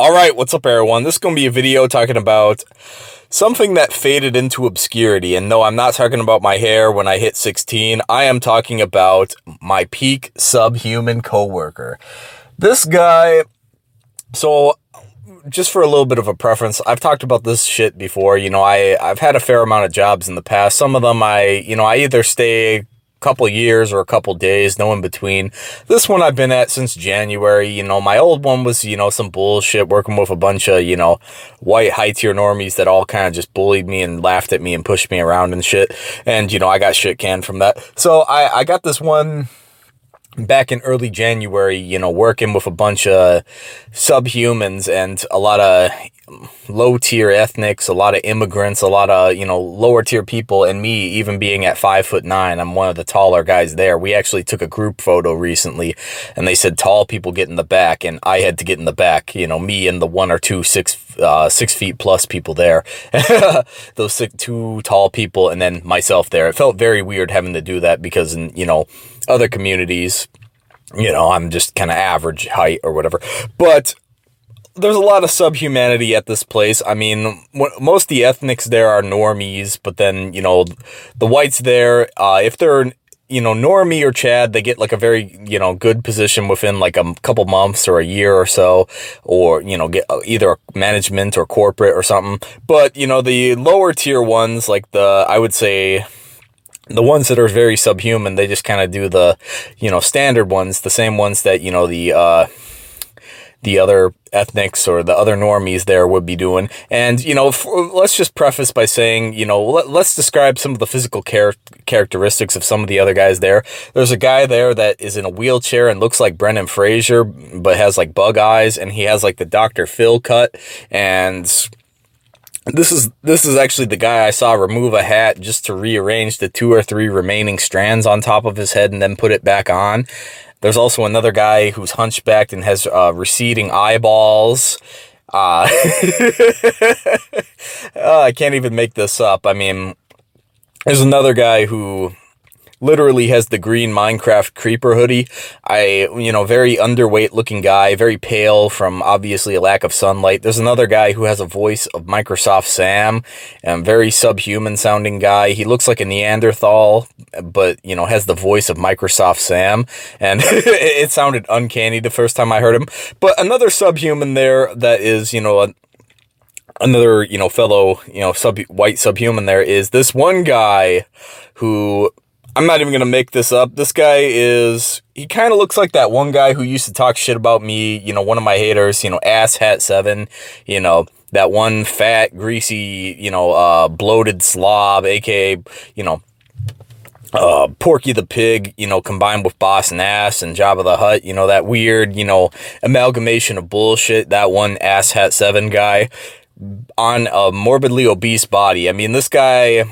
All right, what's up everyone? This is going to be a video talking about something that faded into obscurity. And no, I'm not talking about my hair when I hit 16. I am talking about my peak subhuman coworker. This guy, so just for a little bit of a preference, I've talked about this shit before. You know, I, I've had a fair amount of jobs in the past. Some of them I, you know, I either stay couple years or a couple days, no in between. This one I've been at since January. You know, my old one was, you know, some bullshit working with a bunch of, you know, white high tier normies that all kind of just bullied me and laughed at me and pushed me around and shit. And, you know, I got shit canned from that. So I, I got this one back in early January, you know, working with a bunch of subhumans and a lot of low tier ethnics, a lot of immigrants, a lot of, you know, lower tier people, and me even being at five foot nine, I'm one of the taller guys there. We actually took a group photo recently and they said tall people get in the back and I had to get in the back, you know, me and the one or two six, uh, six feet plus people there, those six, two tall people and then myself there. It felt very weird having to do that because you know, other communities, you know, I'm just kind of average height or whatever, but there's a lot of subhumanity at this place. I mean, most of the ethnics there are normies, but then, you know, the whites there, uh, if they're, you know, normie or Chad, they get like a very, you know, good position within like a couple months or a year or so, or, you know, get uh, either management or corporate or something. But, you know, the lower tier ones, like the, I would say, the ones that are very subhuman, they just kind of do the, you know, standard ones, the same ones that, you know, the, uh, the other ethnics or the other normies there would be doing. And, you know, let's just preface by saying, you know, let, us describe some of the physical char characteristics of some of the other guys there. There's a guy there that is in a wheelchair and looks like Brendan Fraser, but has like bug eyes and he has like the Dr. Phil cut and this is this is actually the guy I saw remove a hat just to rearrange the two or three remaining strands on top of his head and then put it back on. There's also another guy who's hunchbacked and has uh, receding eyeballs. Uh, uh, I can't even make this up. I mean, there's another guy who literally has the green Minecraft creeper hoodie. I, you know, very underweight looking guy, very pale from obviously a lack of sunlight. There's another guy who has a voice of Microsoft Sam, and very subhuman sounding guy. He looks like a Neanderthal, but, you know, has the voice of Microsoft Sam, and it sounded uncanny the first time I heard him. But another subhuman there that is, you know, a, another, you know, fellow, you know, sub white subhuman there is this one guy who I'm not even going to make this up. This guy is, he kind of looks like that one guy who used to talk shit about me, you know, one of my haters, you know, Ass Hat 7, you know, that one fat, greasy, you know, uh, bloated slob, aka, you know, uh, Porky the Pig, you know, combined with Boss Nass and Jabba the Hutt, you know, that weird, you know, amalgamation of bullshit, that one Ass Hat 7 guy on a morbidly obese body. I mean, this guy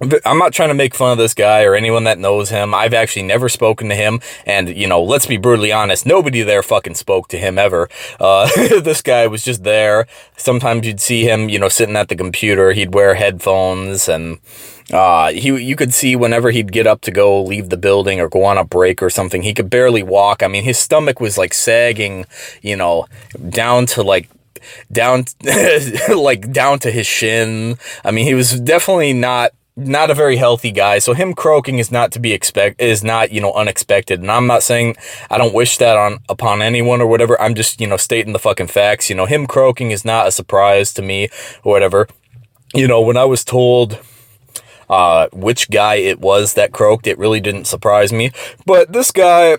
I'm not trying to make fun of this guy or anyone that knows him. I've actually never spoken to him. And, you know, let's be brutally honest. Nobody there fucking spoke to him ever. Uh, this guy was just there. Sometimes you'd see him, you know, sitting at the computer. He'd wear headphones and, uh, he, you could see whenever he'd get up to go leave the building or go on a break or something, he could barely walk. I mean, his stomach was like sagging, you know, down to like down, like down to his shin. I mean, he was definitely not not a very healthy guy. So him croaking is not to be expect is not, you know, unexpected. And I'm not saying I don't wish that on upon anyone or whatever. I'm just, you know, stating the fucking facts. You know, him croaking is not a surprise to me or whatever. You know, when I was told uh, which guy it was that croaked, it really didn't surprise me. But this guy,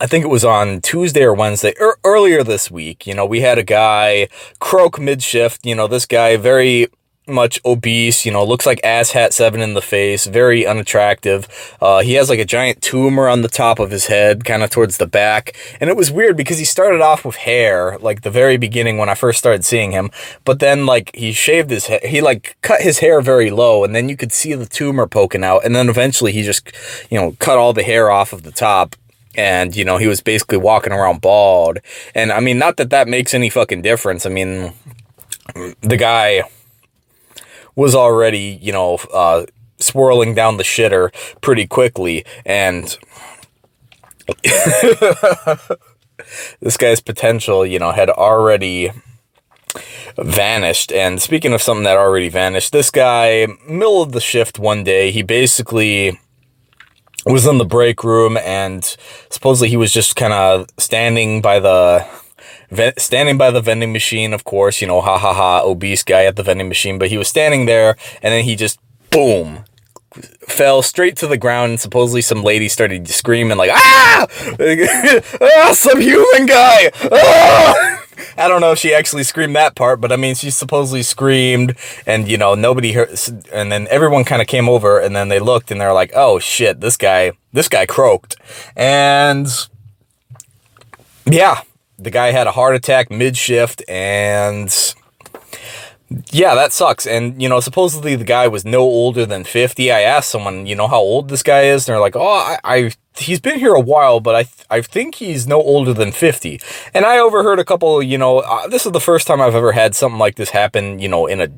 I think it was on Tuesday or Wednesday, er earlier this week, you know, we had a guy croak mid-shift, you know, this guy very much obese, you know, looks like ass hat seven in the face, very unattractive. Uh, he has like a giant tumor on the top of his head, kind of towards the back. And it was weird because he started off with hair, like the very beginning when I first started seeing him. But then like he shaved his head, he like cut his hair very low and then you could see the tumor poking out. And then eventually he just, you know, cut all the hair off of the top and you know he was basically walking around bald and i mean not that that makes any fucking difference i mean the guy was already, you know, uh, swirling down the shitter pretty quickly. And this guy's potential, you know, had already vanished. And speaking of something that already vanished, this guy, middle of the shift one day, he basically was in the break room and supposedly he was just kind of standing by the standing by the vending machine, of course, you know, ha ha ha, obese guy at the vending machine, but he was standing there and then he just, boom, fell straight to the ground and supposedly some lady started screaming like, ah, ah some human guy, ah! I don't know if she actually screamed that part, but I mean, she supposedly screamed and, you know, nobody heard, and then everyone kind of came over and then they looked and they're like, oh shit, this guy, this guy croaked. And yeah, the guy had a heart attack mid shift and yeah, that sucks. And, you know, supposedly the guy was no older than 50. I asked someone, you know, how old this guy is. And they're like, oh, I, I he's been here a while, but I, th I think he's no older than 50. And I overheard a couple, you know, uh, this is the first time I've ever had something like this happen, you know, in a,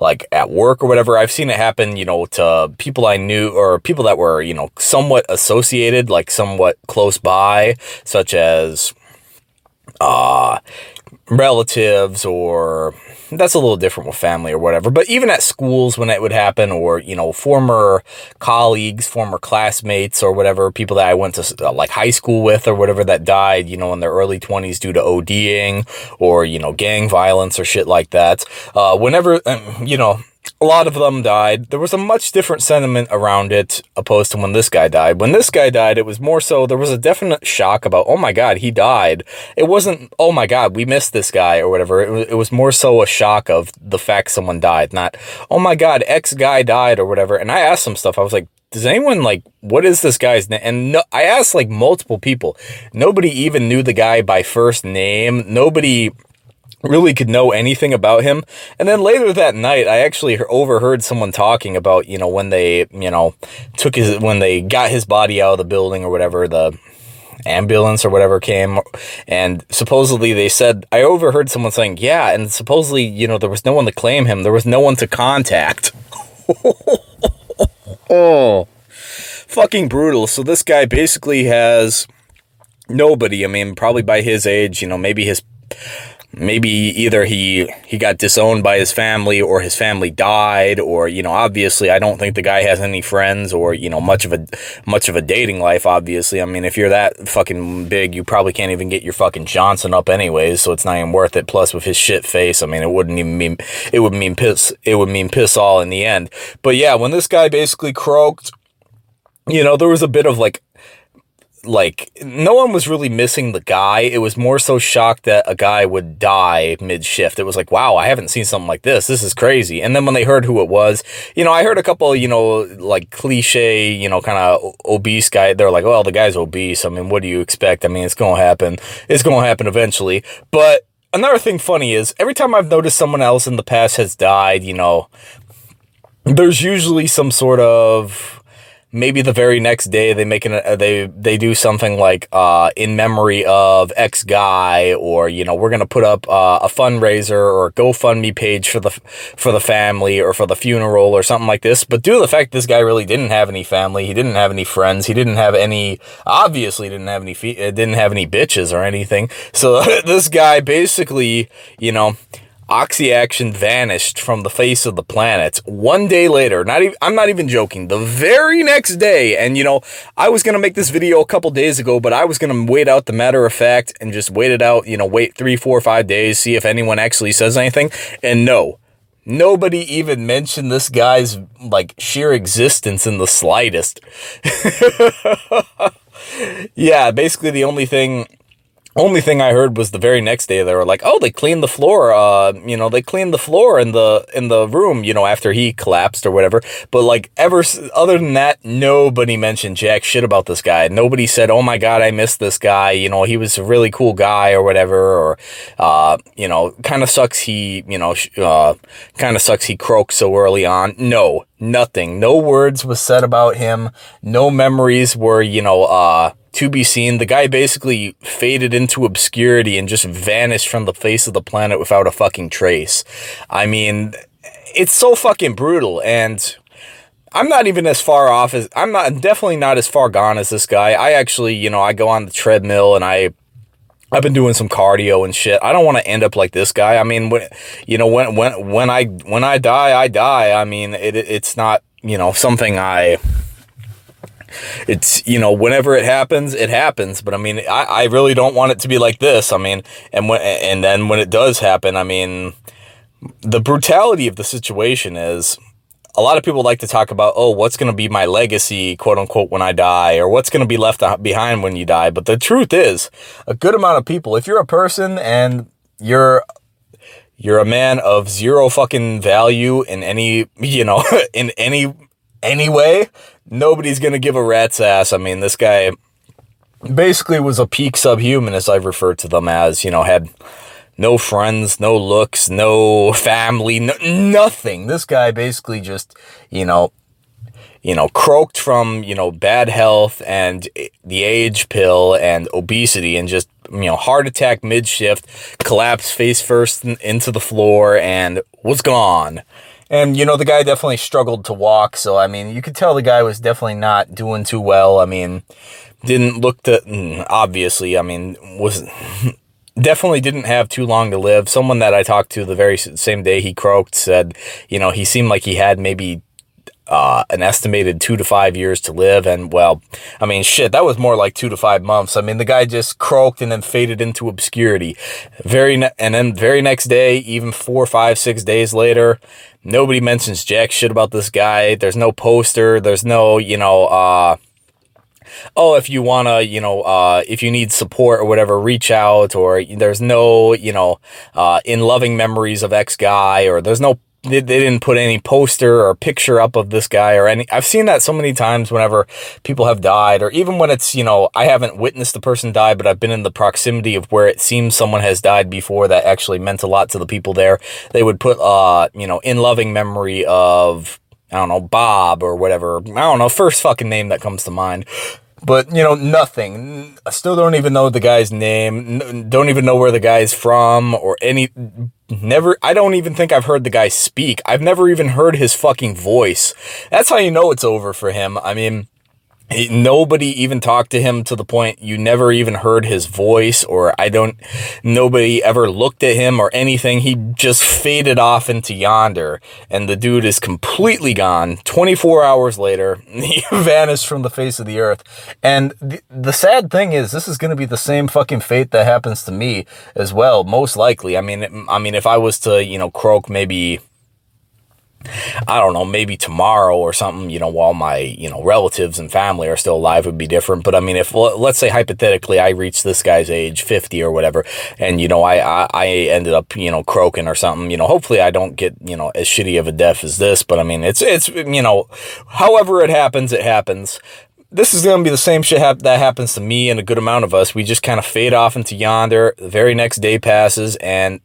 like at work or whatever. I've seen it happen, you know, to people I knew or people that were, you know, somewhat associated, like somewhat close by, such as, uh, relatives or that's a little different with family or whatever. But even at schools when it would happen or, you know, former colleagues, former classmates or whatever, people that I went to uh, like high school with or whatever that died, you know, in their early 20s due to ODing or, you know, gang violence or shit like that. Uh, whenever, um, you know, a lot of them died. There was a much different sentiment around it opposed to when this guy died. When this guy died, it was more so, there was a definite shock about, oh my God, he died. It wasn't, oh my God, we missed this guy or whatever. It was, it was more so a shock of the fact someone died, not, oh my God, X guy died or whatever. And I asked some stuff. I was like, does anyone like, what is this guy's name? And no, I asked like multiple people. Nobody even knew the guy by first name. Nobody really could know anything about him. And then later that night, I actually overheard someone talking about, you know, when they, you know, took his, when they got his body out of the building or whatever, the ambulance or whatever came. And supposedly they said, I overheard someone saying, yeah, and supposedly, you know, there was no one to claim him. There was no one to contact. oh, fucking brutal. So this guy basically has nobody. I mean, probably by his age, you know, maybe his maybe either he he got disowned by his family or his family died or you know obviously I don't think the guy has any friends or you know much of a much of a dating life obviously. I mean if you're that fucking big you probably can't even get your fucking Johnson up anyways so it's not even worth it. Plus with his shit face I mean it wouldn't even mean it would mean piss it would mean piss all in the end. But yeah when this guy basically croaked you know there was a bit of like like no one was really missing the guy. It was more so shocked that a guy would die mid shift. It was like, wow, I haven't seen something like this. This is crazy. And then when they heard who it was, you know, I heard a couple, you know, like cliche, you know, kind of obese guy. They're like, well, the guy's obese. I mean, what do you expect? I mean, it's going to happen. It's going to happen eventually. But another thing funny is every time I've noticed someone else in the past has died, you know, there's usually some sort of maybe the very next day they make an uh, they they do something like uh, in memory of X guy, or you know we're gonna put up uh, a fundraiser or a GoFundMe page for the for the family or for the funeral or something like this. But due to the fact this guy really didn't have any family, he didn't have any friends, he didn't have any obviously didn't have any uh, didn't have any bitches or anything. So this guy basically, you know, Oxy Action vanished from the face of the planet. One day later, not even, I'm not even joking, the very next day, and you know, I was going to make this video a couple days ago, but I was going to wait out the matter of fact and just wait it out, you know, wait three, four, five days, see if anyone actually says anything. And no, nobody even mentioned this guy's, like, sheer existence in the slightest. yeah, basically the only thing only thing I heard was the very next day they were like, "Oh, they cleaned the floor. Uh, you know, they cleaned the floor in the in the room. You know, after he collapsed or whatever." But like, ever other than that, nobody mentioned jack shit about this guy. Nobody said, "Oh my god, I missed this guy." You know, he was a really cool guy or whatever. Or, uh, you know, kind of sucks he, you know, uh, kind of sucks he croaked so early on. No, nothing. No words was said about him. No memories were, you know, uh to be seen. The guy basically faded into obscurity and just vanished from the face of the planet without a fucking trace. I mean, it's so fucking brutal and I'm not even as far off as I'm not definitely not as far gone as this guy. I actually, you know, I go on the treadmill and I I've been doing some cardio and shit. I don't want to end up like this guy. I mean, when, you know, when, when, when I, when I die, I die. I mean, it, it's not, you know, something I, it's, you know, whenever it happens, it happens. But I mean, I, I really don't want it to be like this. I mean, and when, and then when it does happen, I mean, the brutality of the situation is a lot of people like to talk about, oh, what's going to be my legacy, quote unquote, when I die, or what's going to be left behind when you die. But the truth is, a good amount of people, if you're a person and you're you're a man of zero fucking value in any, you know, in any, any way, nobody's going to give a rat's ass. I mean, this guy basically was a peak subhuman, as I've referred to them as, you know, had no friends, no looks, no family, no, nothing. This guy basically just, you know, you know, croaked from, you know, bad health and the age pill and obesity and just, you know, heart attack mid-shift, collapsed face first into the floor and was gone. And, you know, the guy definitely struggled to walk. So, I mean, you could tell the guy was definitely not doing too well. I mean, didn't look to, mm, obviously, I mean, was definitely didn't have too long to live. Someone that I talked to the very same day he croaked said, you know, he seemed like he had maybe uh, an estimated two to five years to live. And well, I mean, shit, that was more like two to five months. I mean, the guy just croaked and then faded into obscurity. Very, and then very next day, even four, five, six days later, nobody mentions jack shit about this guy. There's no poster. There's no, you know, uh, oh, if you want to, you know, uh, if you need support or whatever, reach out, or there's no, you know, uh, in loving memories of X guy, or there's no they, they didn't put any poster or picture up of this guy or any. I've seen that so many times whenever people have died, or even when it's, you know, I haven't witnessed the person die, but I've been in the proximity of where it seems someone has died before that actually meant a lot to the people there. They would put, uh, you know, in loving memory of, I don't know, Bob or whatever. I don't know, first fucking name that comes to mind. But, you know, nothing. I still don't even know the guy's name. Don't even know where the guy's from or any... Never... I don't even think I've heard the guy speak. I've never even heard his fucking voice. That's how you know it's over for him. I mean... Nobody even talked to him to the point you never even heard his voice or I don't, nobody ever looked at him or anything. He just faded off into yonder and the dude is completely gone. 24 hours later, he vanished from the face of the earth. And the, the sad thing is this is going to be the same fucking fate that happens to me as well, most likely. I mean, I mean, if I was to, you know, croak maybe I don't know, maybe tomorrow or something, you know, while my, you know, relatives and family are still alive would be different. But I mean, if, let's say hypothetically, I reach this guy's age 50 or whatever, and, you know, I, I, I ended up, you know, croaking or something, you know, hopefully I don't get, you know, as shitty of a death as this. But I mean, it's, it's, you know, however it happens, it happens this is going to be the same shit hap that happens to me and a good amount of us. We just kind of fade off into yonder. The very next day passes and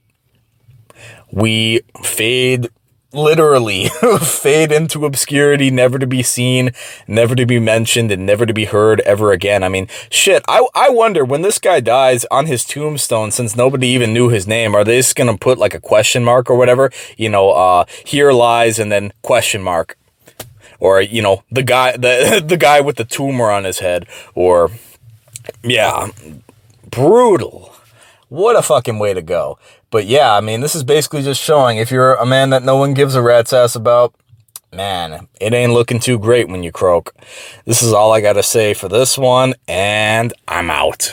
we fade literally fade into obscurity, never to be seen, never to be mentioned, and never to be heard ever again. I mean, shit, I, I wonder when this guy dies on his tombstone, since nobody even knew his name, are they just going to put like a question mark or whatever? You know, uh, here lies and then question mark. Or, you know, the guy, the, the guy with the tumor on his head. Or, yeah, brutal. What a fucking way to go. But yeah, I mean, this is basically just showing if you're a man that no one gives a rat's ass about, man, it ain't looking too great when you croak. This is all I got to say for this one, and I'm out.